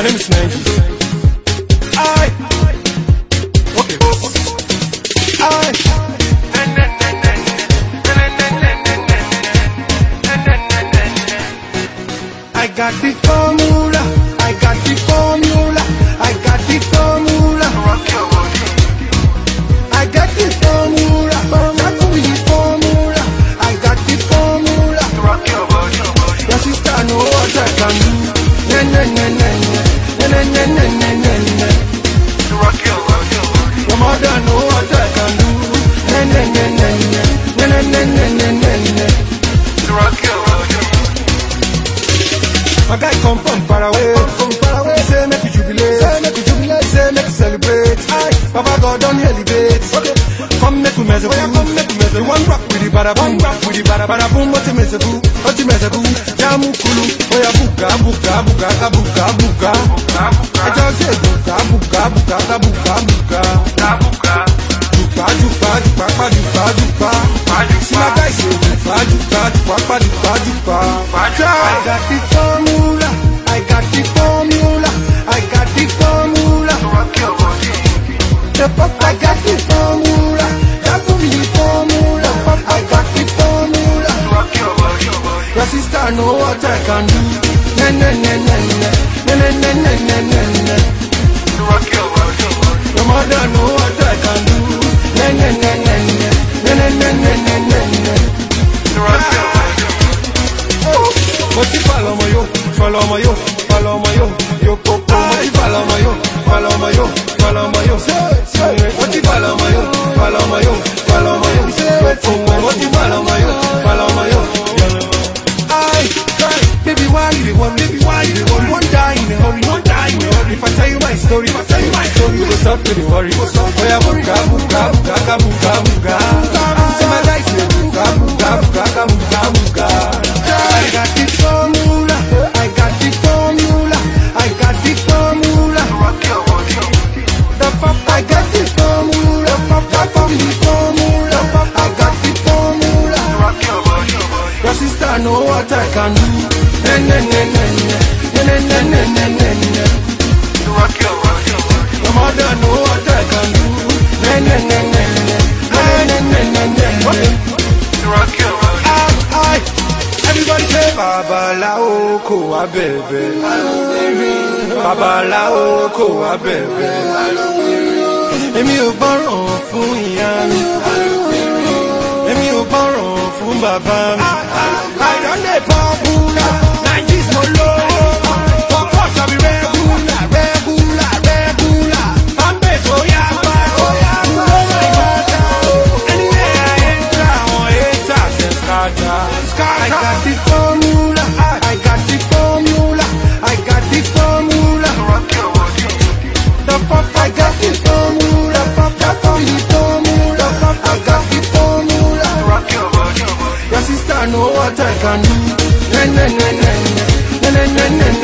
My name is Nenji. I. Okay. I. I got the formula. I got the formula. From far away, from far away. Say make you jubilate, say make you jubilate, say make you celebrate. Aye, Papa God don't elevate. Okay, come make we mess up, come make we mess up. You want rock with the bada boom, rock with the bada bada boom. What you mess up, what you mess up? Jamu kulu, oya buka, buka, buka, ka buka, buka. I just say buka, buka, buka, ka buka, buka. Jupa, jupa, jupa, pa, jupa, jupa. See my guy Your sister know what I can do. Na na na na na, na na na na na na na. Your mother know what I can do. Na na na story, I story, go stop to dey worry. Oya buka, buka, buka, ka buka, buka. Say my guy say buka, buka, buka, ka buka, buka. I got the formula, I got the formula, I got the formula. The pop, I got the formula, pop, that pop, the formula, I got the formula. Your sister know what I can do. Na na na na na, wá bẹ̀bẹ̀. Babaláwo kò wá bẹ̀bẹ̀. Èmi ò gbọ́ràn fún ìyá mi. Èmi ò gbọ́ràn fún bàbá mi. Formula, I got the formula. The pop, I got the formula, pop, that pop, the formula, pop, I got the formula. Your sister know what I can do. Na na, na na na na na na.